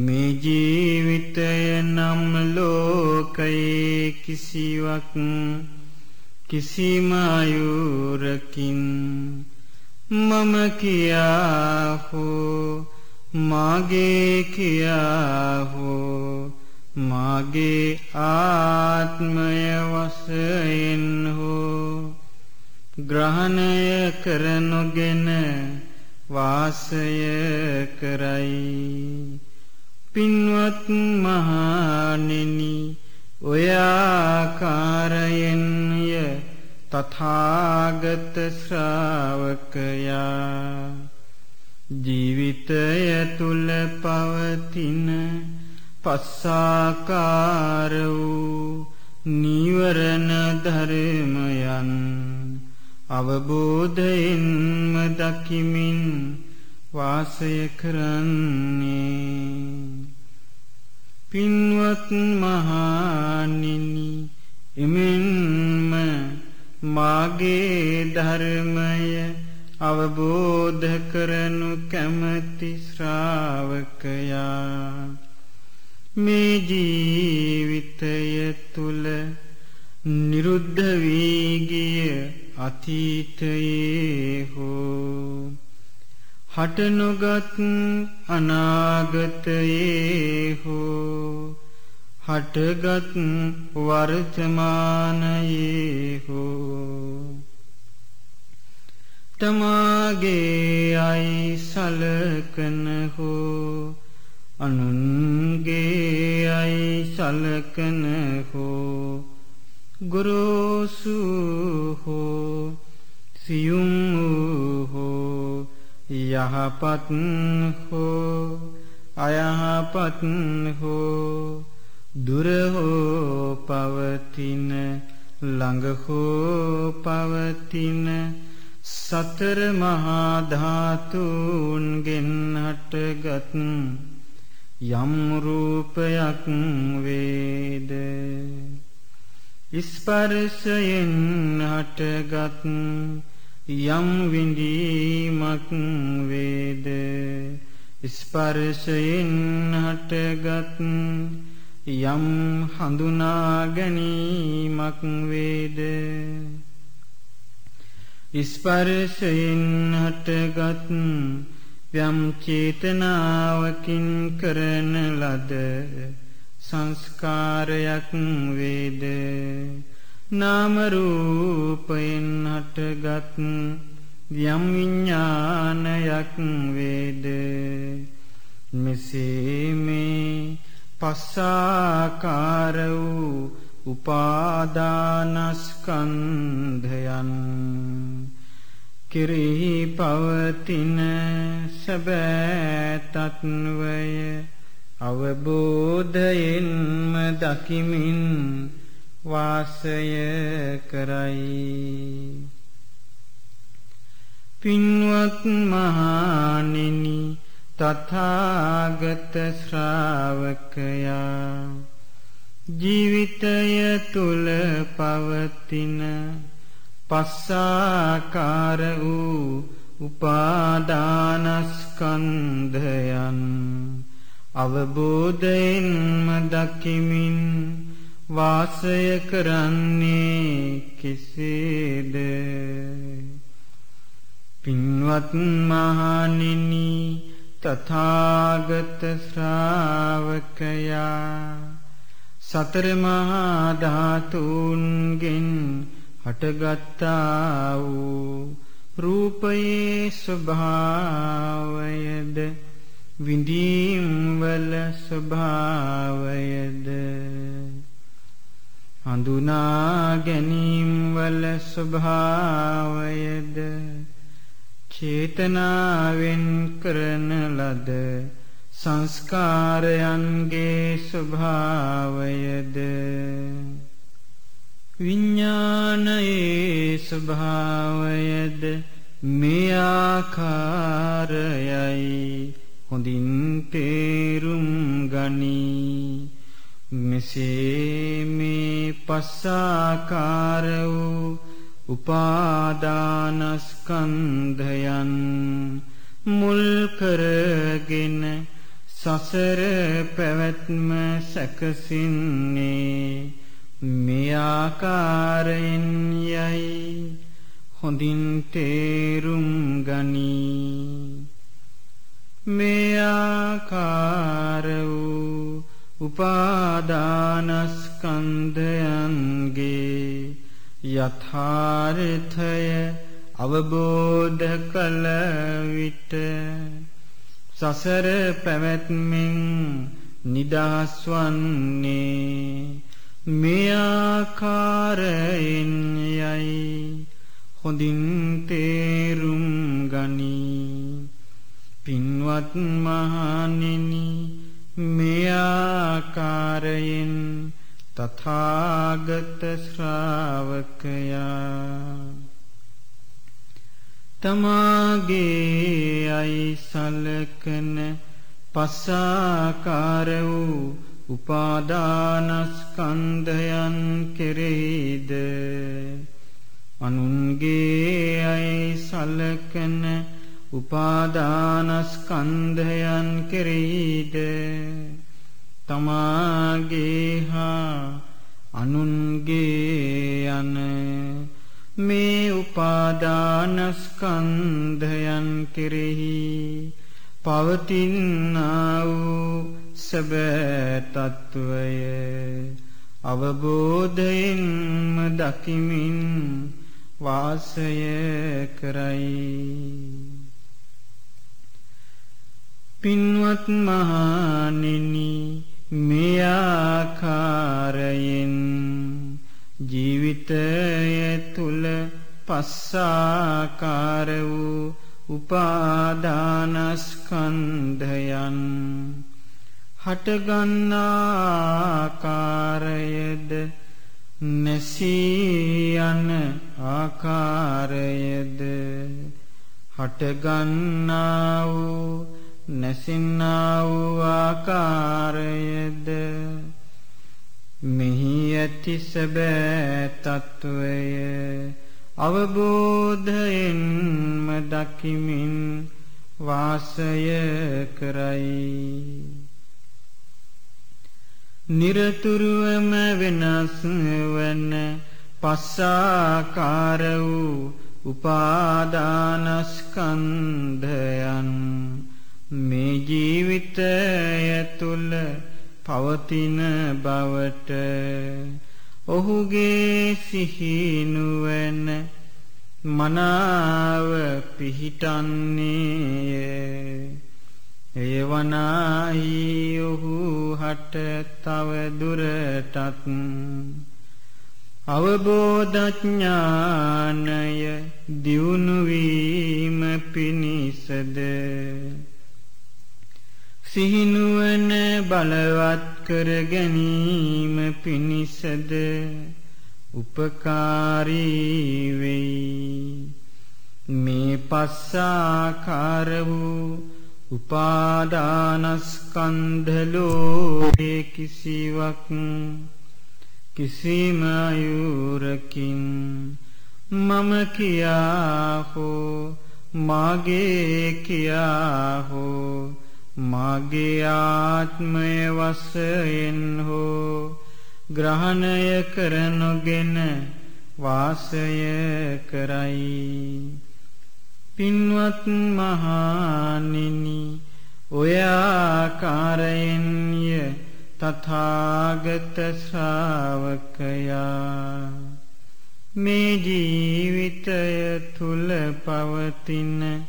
මේ ජීවිතය නම් ලෝකයේ කිසිවක් කිසිම අයුරකින් මම කියා හෝ මාගේ කියා හෝ මාගේ ආත්මය වශයෙන් හෝ ග්‍රහණය කරනොගෙන වාසය කරයි. පින්වත් මහණෙනි ඔය ආකාරයෙන්ය තථාගත ශ්‍රාවකයා. ජීවිතය තුල පවතින පස්සාකාර වූ නීවරණ ධර්මයන් අවබෝධයෙන්ම දකිමින් වාසය කරන්නේ පින්වත් මහණෙනි එමෙන්ම මාගේ ධර්මය අවබෝධ කරනු කැමැති ශ්‍රාවකයා මේ ජීවිතය තුල නිරුද්ධ වී ගිය අතීතයේ හෝ හට නොගත් අනාගතයේ හෝ හටගත් වර්තමානයේ හෝ තමාගේ අයි සලකන හෝ අනුන්ගේ අයි සලකන හෝ ගුරුසු හෝ සියුම් හෝ යහපත් හෝ අයහපත් හෝ දුරහෝ පවතින ළඟහෝ පවතින සතර මහාධාතුන්ගෙන් හටගත් යම් රූපයක් වේද? ස්පර්ශයෙන් හටගත් යම් විඳීමක් වේද? ස්පර්ශයෙන් හටගත් යම් හඳුනා ගැනීමක් වේද? ස්පර්ශයෙන් හටගත් යම් චේතනාවකින් කරන ලද සංස්කාරයක් වේද? නාම රූපයෙන් හටගත් යම් විඥානයක් වේද? මෙසේ මේ පස්සාකාර වූ උපාදානස්කන්ධයන් කෙරෙහි පවතින සැබෑ තත්වය අවබෝධයෙන්ම දකිමින් වාසය කරයි. පින්වත් මහණෙනි තථාගත ශ්‍රාවකයා ජීවිතය තුල පවතින පස්සාකාර වූ උපාදානස්කන්ධයන් අවබෝධයෙන්ම දකිමින් වාසය කරන්නේ කෙසේද? පින්වත් මහණෙනි තථාගත ශ්‍රාවකයා සතර මහා ධාතුන්ගෙන් හටගත්තා වූ රූපයේ ස්වභාවයද විඳීම් වල ස්වභාවයද? හඳුනා ගැනීම් වල ස්වභාවයද චේතනාවෙන් කරන ලද සංස්කාරයන්ගේ ස්වභාවයද? විඤ්ඤාණයේ ස්වභාවයද මේ ආකාරයයි හොඳින් තේරුම් ගනී. මෙසේ මේ පස්සාකාර වූ උපාදානස්කන්ධයන් මුල් කරගෙන සසර පැවැත්ම සැකසින්නේ මේ ආකාරයෙන් යයි හොඳින් තේරුම් ගනී. මේ ආකාර වූ උපාදානස්කන්ධයන්ගේ යථාර්ථය අවබෝධ කළ විට සසර පැවැත්මෙන් නිදහස් වන්නේ මේ ආකාරයෙන් යයි. හොඳින් තේරුම් ගනී. පින්වත් මහණෙනි මේ ආකාරයෙන් තථාගත ශ්‍රාවකයා. තමාගේ අයි සලකන පස්සාකාර වූ උපාදානස්කන්ධයන් කෙරෙහිද? අනුන්ගේ අයි සලකන උපාදානස්කන්ධයන් කෙරෙහිද තමාගේ හා අනුන්ගේ යන මේ උපාදානස්කන්ධයන් කෙරෙහි පවතිනා වූ සැබෑ තත්වය අවබෝධයෙන්ම දකිමින් වාසය කරයි. පින්වත් මහණෙනි මේ ආකාරයෙන් ජීවිතය තුල පස්සාකාර වූ උපාදානස්කන්ධයන් හටගන්නාකාරයද නැසී යන ආකාරයද හටගන්නා වූ නැසින්නා වූ ආකාරයද මෙහි ඇති සැබෑ තත්ත්වය අවබෝධයෙන්ම දකිමින් වාසය කරයි. නිරතුරුවම වෙනස් වන පස්සාකාර වූ උපාදානස්කන්ධයන් මේ ජීවිතය තුළ පවතින බවට ඔහුගේ සිහිනුවන මනාව පිහිටන්නේය. එය වනාහි ඔහු හට තව දුරටත් අවබෝධඥානය දියුණුවීම පිණිසද? සිහිනුවන බලවත් කර ගැනීම පිණිසද උපකාරී වෙයි. මේ පස්සාකාර වූ උපාදානස්කන්ධ ලෝකේ කිසිවක් කිසිම අයුරකින් මම කියා හෝ මාගේ කියා හෝ මාගේ ආත්මය වශයෙන් හෝ ග්‍රහණය කරනොගෙන වාසය කරයි පින්වත් මහණෙනි ඔය ආකාරයෙන්ය තථාගත ශ්‍රාවකයා මේ ජීවිතය තුල පවතින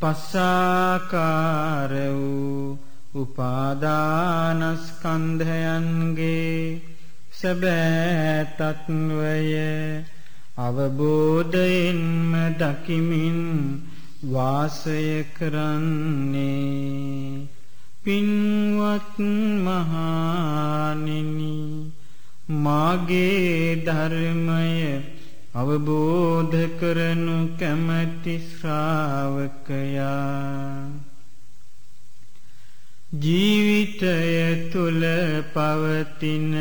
පස්සාකාර වූ උපාදානස්කන්ධයන්ගේ සැබෑ තත්වය අවබෝධයෙන්ම දකිමින් වාසය කරන්නේ පින්වත් මහණෙනි මාගේ ධර්මය අවබෝධ කරනු කැමැති ශ්‍රාවකයා. ජීවිතය තුල පවතින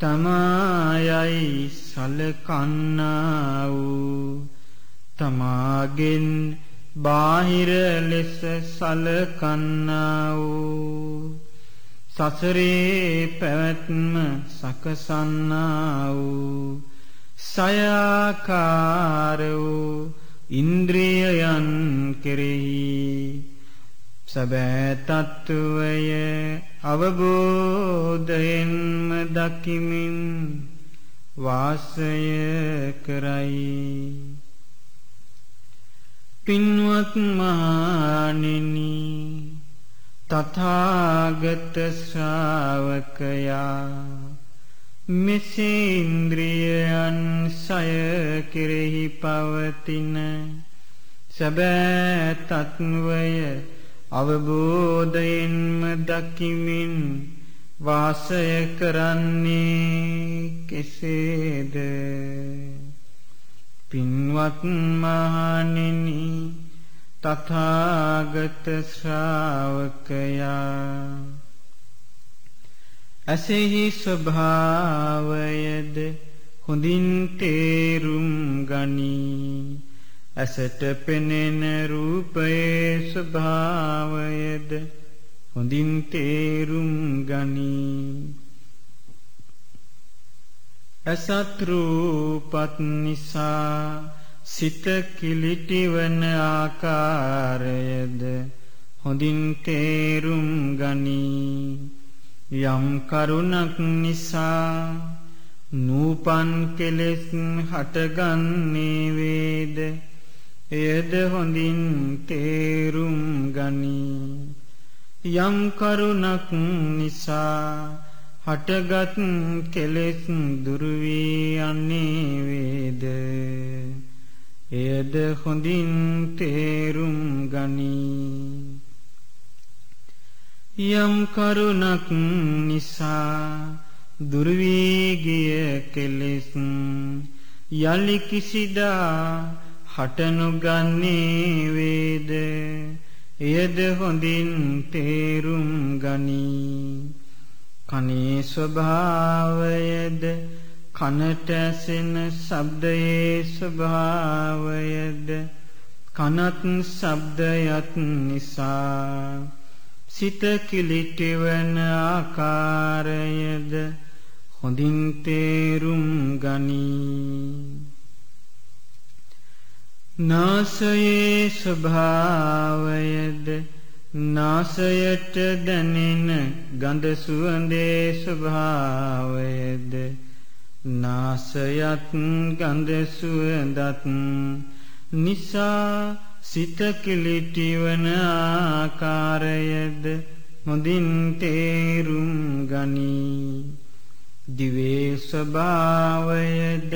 තමායයි සලකන්නා වූ තමාගෙන් බාහිර ලෙස සලකන්නා වූ සසරේ පැවැත්ම සකසන්නා වූ සයාකාර වූ ඉන්ද්‍රියයන් කෙරෙහි සැබෑ තත්ත්වය අවබෝධයෙන්ම දකිමින් වාසය කරයි. පින්වත් මහණෙනි තථාගත ශ්‍රාවකයා මෙසේන්ද්‍රියයන් සය කෙරෙහි පවතින සැබෑ තත්වය අවබෝධයෙන්ම දකිමින් වාසය කරන්නේ කෙසේද? පින්වත් මහණෙනි තථාගත ශ්‍රාවකයා ඇසෙහි ස්වභාවයද හොඳින් තේරුම් ගනී. ඇසට පෙනෙන රූපයේ ස්වභාවයද හොඳින් තේරුම් ගනී. ඇසත් රූපත් නිසා සිත කිලිටිවන ආකාරයද හොඳින් තේරුම් ගනී. යම් කරුණක් නිසා නූපන් කෙලෙස් හටගන්නේ වේද? එයද හොඳින් තේරුම් ගනී. යම් කරුණක් නිසා හටගත් කෙලෙස් දුරුවී යන්නේ වේද? එයද හොඳින් තේරුම් ගනී. යම් කරුණක් නිසා දුර්වී ගිය කෙලෙස් යලි කිසිදා හටනුගන්නේ වේද? එයද හොඳින් තේරුම් ගනී. කනේ ස්වභාවයද කනට ඇසෙන ශබ්දයේ ස්වභාවයද කනත් ශබ්දයත් නිසා සිත කිලිටවන ආකාරයද හොඳින් තේරුම් ගනී. නාසයේ ස්වභාවයද නාසයට දැනෙන ගඳ සුවඳේ ස්වභාවයද නාසයත් ගඳ සුවඳත් නිසා සිත කිලිටිවන ආකාරයද හොඳින් තේරුම් ගනී. දිවේ ස්වභාවයද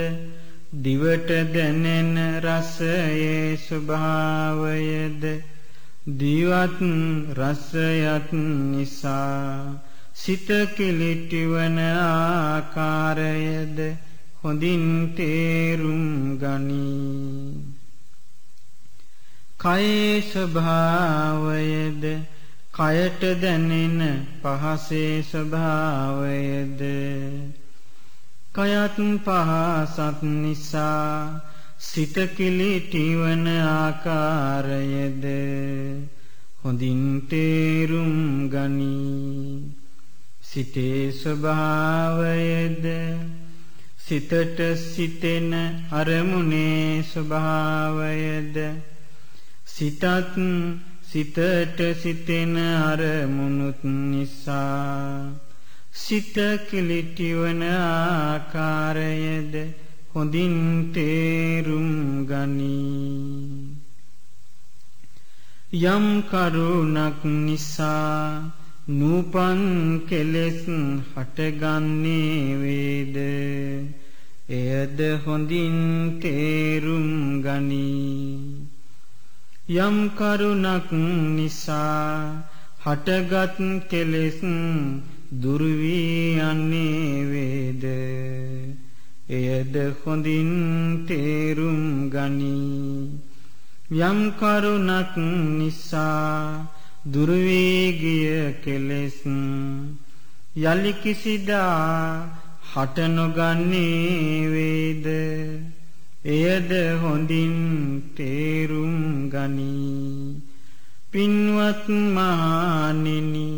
දිවට දැනෙන රසයේ ස්වභාවයද දිවත් රසයත් නිසා සිත කිලිටිවන ආකාරයද හොඳින් තේරුම් ගනී. කයේ ස්වභාවයද කයට දැනෙන පහසේ ස්වභාවයද කයත් පහසත් නිසා සිත කිලිටිවන ආකාරයද? හොඳින් තේරුම් ගනී. සිතේ ස්වභාවයද? සිතට සිතෙන අරමුණේ ස්වභාවයද? සිතත් සිතට සිතෙන අරමුණුත් නිසා සිත කිලිටිවන ආකාරයද හොඳින් තේරුම් ගනී. යම් කරුණක් නිසා නූපන් කෙලෙස් හටගන්නේ වේද? එයද හොඳින් තේරුම් ගනී. යම් කරුණක් නිසා හටගත් කෙලෙස් දුර්වී යන්නේ වේද? එයද හොඳින් තේරුම් ගනී. යම් කරුණක් නිසා දුර්වේගිය කෙලෙස් යලි කිසිදා හට නොගන්නේ වේද? එයද හොඳින් තේරුම් ගනී. පින්වත් මහණෙනි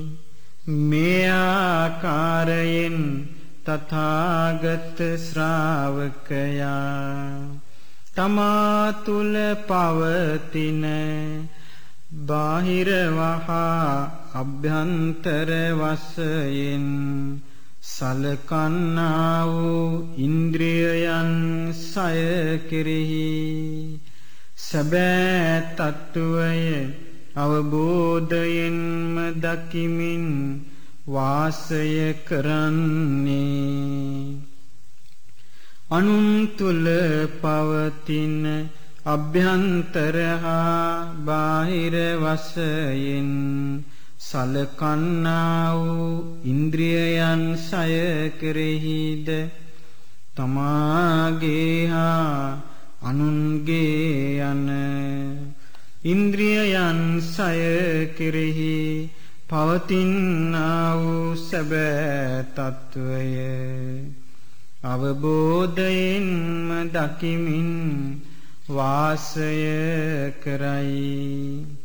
මේ ආකාරයෙන් තථාගත ශ්‍රාවකයා තමා තුල පවතින බාහිර වහා අභ්‍යන්තර වශයෙන් සලකන්නා වූ ඉන්ද්‍රියයන් සය කෙරෙහි සැබෑ තත්ත්වය අවබෝධයෙන්ම දකිමින් වාසය කරන්නේ. අනුන් තුල පවතින අභ්‍යන්තර හා බාහිර වශයෙන් සලකන්නා වූ ඉන්ද්‍රියයන් සය කෙරෙහිද තමාගේ හා අනුන්ගේ යන ඉන්ද්‍රියයන් සය කෙරෙහි පවතිනා වූ සැබෑ తত্ত্বය අවබෝධයෙන්ම දකිමින් වාසය කරයි.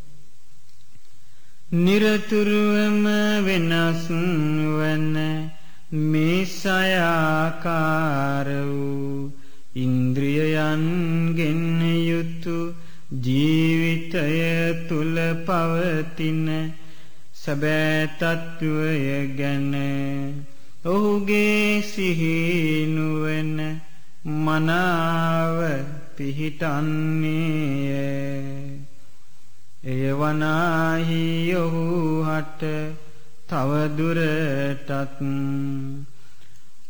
නිරතුරුවම වෙනස් වන මේ සයාකාර වූ ඉන්ද්‍රියයන්ගෙන් යුතු ජීවිතය තුල පවතින සැබෑ තත්වය ගැන ඔහුගේ සිහිනුවන මනාව පිහිටන්නේය. එය වනාහි ඔහු හට තවදුරටත්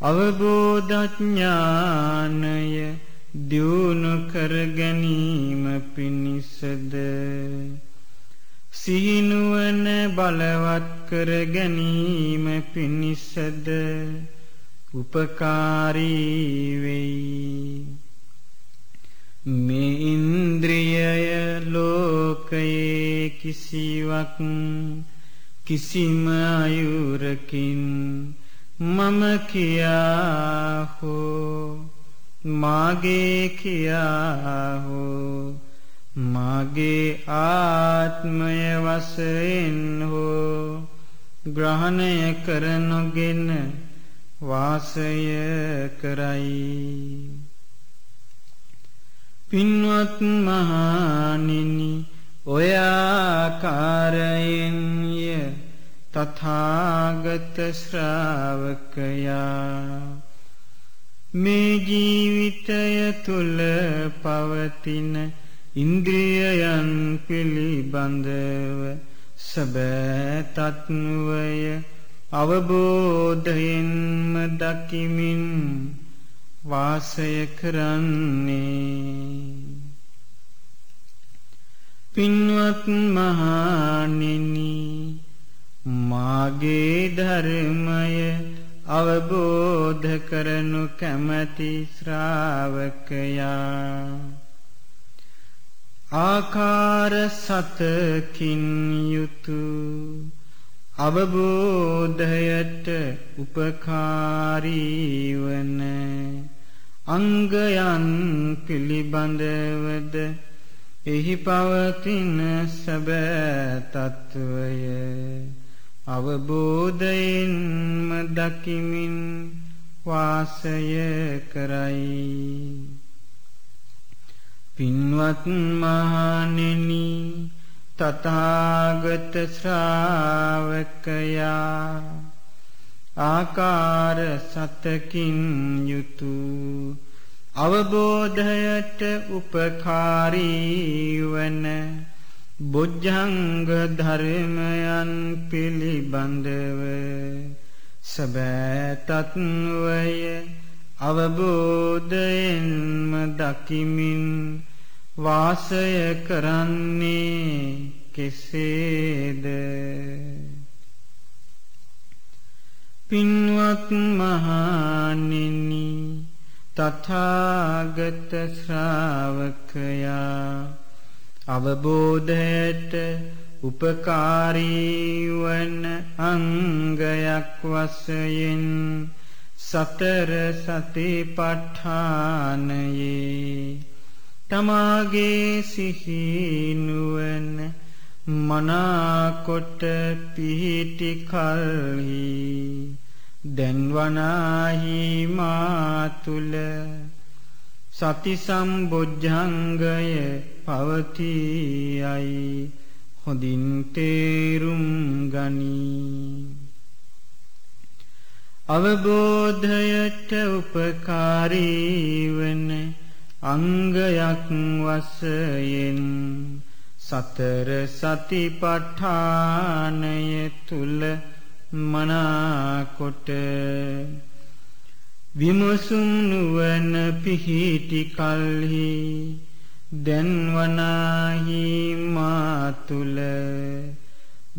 අවබෝධඥානය දියුණු කර ගැනීම පිණිසද සිහිනුවන බලවත් කර ගැනීම පිණිසද උපකාරී වෙයි. මේ ඉන්ද්‍රියය ලෝකයේ කිසිවක් කිසිම අයුරකින් මම කියා හෝ මාගේ කියා හෝ මාගේ ආත්මය වශයෙන් හෝ ග්‍රහණය කර නොගෙන වාසය කරයි. පින්වත් මහණෙනි ඔය ආකාරයෙන්ය තථාගත ශ්‍රාවකයා. මේ ජීවිතය තුල පවතින ඉන්ද්‍රියයන් පිළිබඳව සබෑ තත්වය අවබෝධයෙන්ම දකිමින් වාසය කරන්නේ. පින්වත් මහණෙනි මාගේ ධර්මය අවබෝධ කරනු කැමැති ශ්‍රාවකයා. ආකාර සතකින් යුතුය අවබෝධයට උපකාරී වන අංගයන් පිළිබඳවද එහි පවතින සැබෑ తত্ত্বය අවබෝධයෙන්ම දකිමින් වාසය කරයි. පින්වත් මහණෙනි තථාගත ශ්‍රාවකයා ආකාර සතකින් යුතු අවබෝධයට උපකාරී වන බොජ්ජංග ධර්මයන් පිළිබඳව සබෑ තත්වය අවබෝධයෙන්ම දකිමින් වාසය කරන්නේ කෙසේද? පින්වත් මහණෙනි තථාගත ශ්‍රාවකයා අවබෝධයට උපකාරී වන අංගයක් වශයෙන් සතර සතිපට්ඨානයේ තමාගේ සිහිනුවන මනාකොට පිහිටි කල්හි දැන්වනාහි මාතුල සති සම්බොජ්ජංගය පවතියයි හොඳින් තේරුම් ගනී. අවබෝධයට උපකාරී වන අංගයක් වශයෙන් සතර සතිපට්ඨානය තුල මනාකොට විමසුම් නුවණ පිහිටි කල්හි දැන්වනාහි මා තුල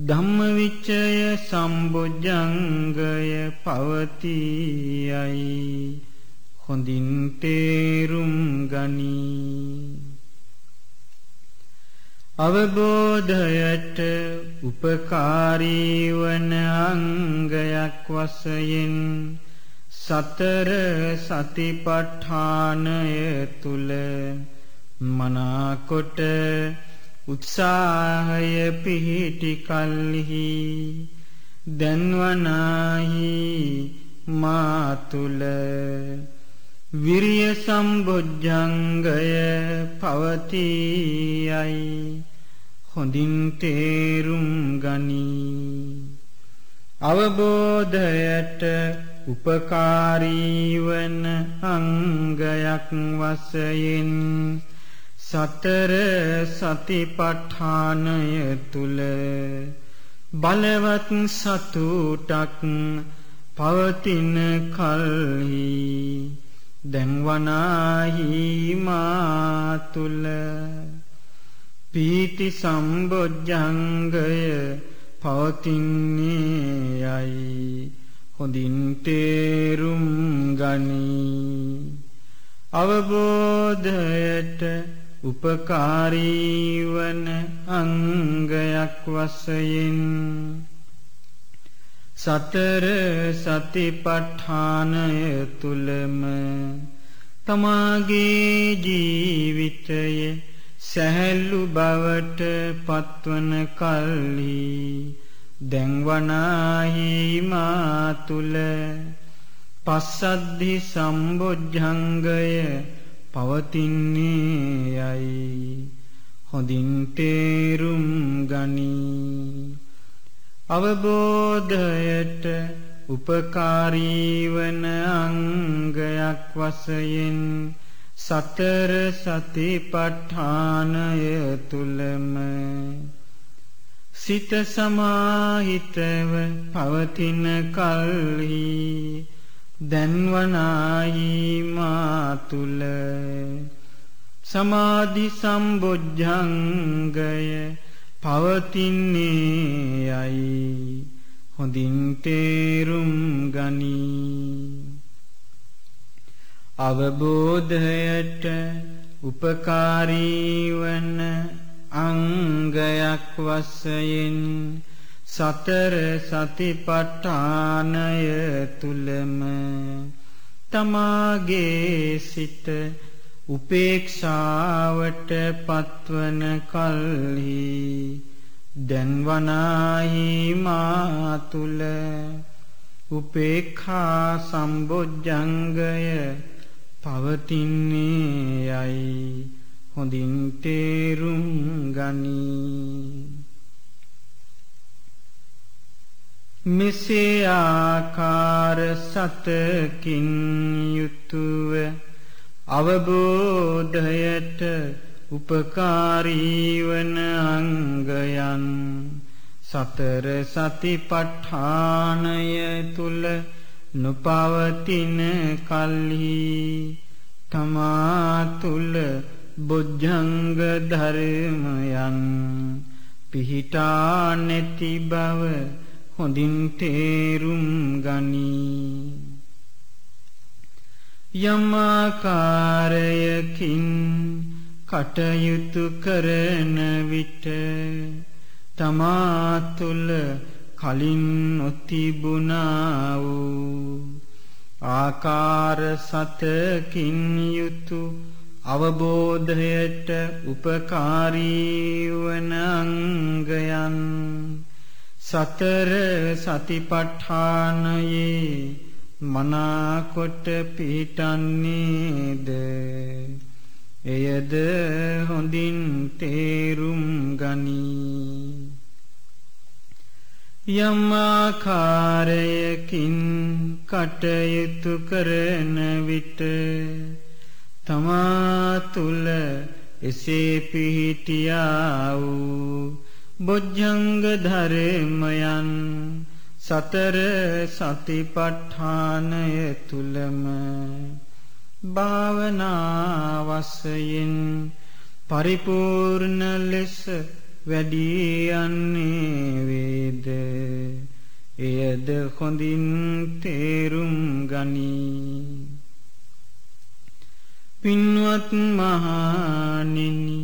ධම්මවිචය සම්බොජ්ජංගය පවතියයි හොඳින් තේරුම් ගනී. අවබෝධයට උපකාරී වන අංගයක් වශයෙන් සතර සතිපට්ඨානය තුල මනාකොට උත්සාහය පිහිටි කල්හි දැන්වනාහි මාතුල විරිය සම්බොජ්ජංගය පවතියයි. හොඳින් තේරුම් ගනී. අවබෝධයට උපකාරී වන අංගයක් වශයෙන් සතර සතිපට්ඨානය තුල බලවත් සතුටක් පවතින කල්හි දැන්වනාහි මා තුල පීති සම්බොජ්ජංගය පවතින්නේ යයි. හොඳින් තේරුම් ගනී. අවබෝධයට උපකාරී වන අංගයක් වශයෙන් සතර සතිපට්ඨානය තුලම තමාගේ ජීවිතය සැහැල්ලු බවට පත්වන කල්හි දැන්වනාහි මා තුල පස්සද්ධි සම්බොජ්ජංගය පවතින්නේ යයි. හොඳින් තේරුම් ගනී. අවබෝධයට උපකාරී වන අංගයක් වශයෙන් සතර සතිපට්ඨානය තුලම සිත සමාහිතව පවතින කල්හි දැන්වනායි මා තුල සමාධි සම්බොජ්ජංගය පවතින්නේ යයි හොඳින් තේරුම් ගනී. අවබෝධයට උපකාරී වන අංගයක් වශයෙන් සතර සතිපට්ඨානය තුලම තමාගේ සිත උපේක්ෂාවට පත්වන කල්හි දැන්වනාහි මා තුල උපේක්ඛා සම්බොජ්ජංගය පවතින්නේ යයි. හොඳින් තේරුම් ගනී. මෙසේ ආකාර සතකින් යුතුව අවබෝධයට උපකාරී වන අංගයන් සතර සතිපට්ඨානය තුල නොපවතින කල්හි තමා තුල බොජ්ජංග ධර්මයන් පිහිටා නැති බව හොඳින් තේරුම් ගනී. යමාකාරයකින් කටයුතු කරන විට තමා තුළ කලින් නොතිබුණා වූ ආකාර සතකින් යුතු අවබෝධයට උපකාරී වන අංගයන්. සතර සතිපට්ඨානයේ මනාකොට පිහිටන්නේද? එයද හොඳින් තේරුම් ගනී. යම් ආකාරයකින් කටයුතු කරන විට තමා තුල එසේ පිහිටියා වූ බොජ්ජංග ධර්මයන් සතර සතිපට්ඨානය තුලම භාවනාවසයෙන් පරිපූර්ණ ලෙස වැඩි යන්නේ වේද? එයද හොඳින් තේරුම් ගනී. පින්වත් මහණෙනි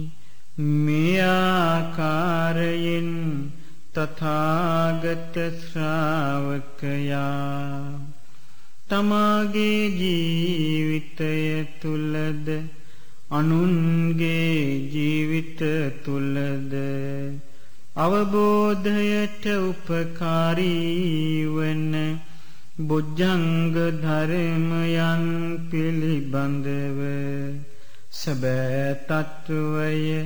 මේ ආකාරයෙන් තථාගත ශ්‍රාවකයා තමාගේ ජීවිතය තුලද අනුන්ගේ ජීවිත තුලද අවබෝධයට උපකාරී වන බොජ්ජංග ධර්මයන් පිළිබඳව සබෑ තත්වය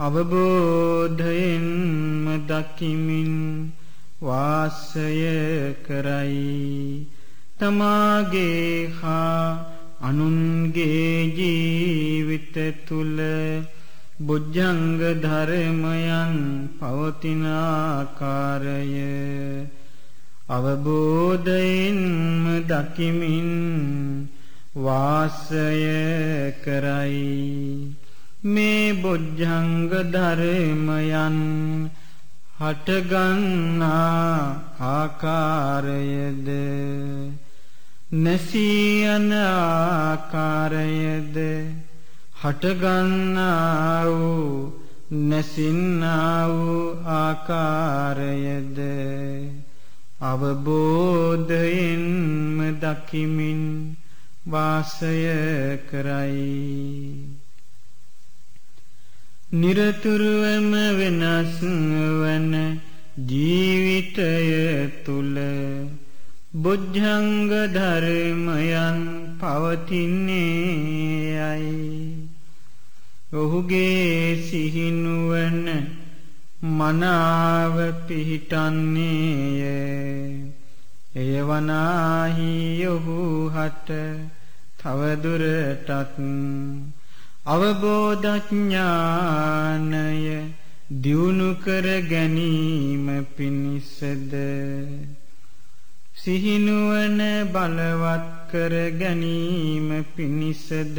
අවබෝධයෙන්ම දකිමින් වාසය කරයි. තමාගේ හා අනුන්ගේ ජීවිත තුල බුද්ධංග ධර්මයන් පවතින ආකාරය. අවබෝධයෙන්ම දකිමින් වාසය කරයි. මේ බුද්ධංග ධර්මයන් හටගන්නා ආකාරයද? නැසී යන ආකාරයද හටගන්නා වූ නැසින්නා වූ ආකාරයද? අවබෝධයෙන්ම දකිමින් වාසය කරයි. නිරතුරුවම වෙනස් වන ජීවිතය තුල බුද්ධංග ධර්මයන් පවතින්නේ යයි ඔහුගේ සිහිනුවන මනාව පිහිටන්නේය. එය වනාහි ඔහු හට තවදුරටත් අවබෝධඥානය දියුණු කර ගැනීම පිණිසද සිහිනුවන බලවත් කර ගැනීම පිණිසද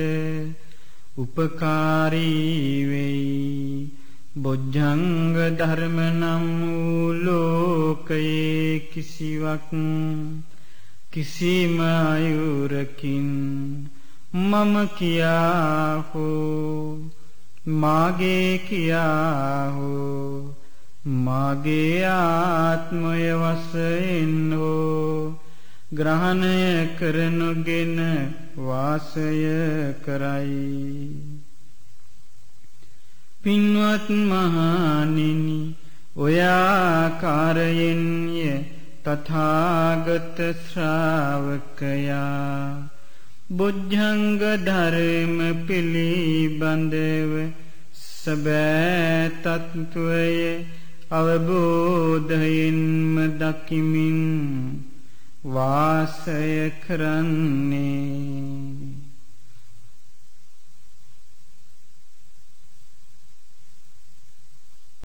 උපකාරී වෙයි. බොජ්ජංග ධර්ම නම් වූ ලෝකයේ කිසිවක් කිසිම අයුරකින් මම කියා හෝ මාගේ කියා හෝ මාගේ ආත්මය වශයෙන් හෝ ග්‍රහණය කරනුගෙන වාසය කරයි. පින්වත් මහණෙනි ඔය ආකාරයෙන්ය තථාගත ශ්‍රාවකයා බුද්ධංග ධර්ම පිළිබඳව සබෑ තත්වයේ අවබෝධයෙන්ම දකිමින් වාසය කරන්නේ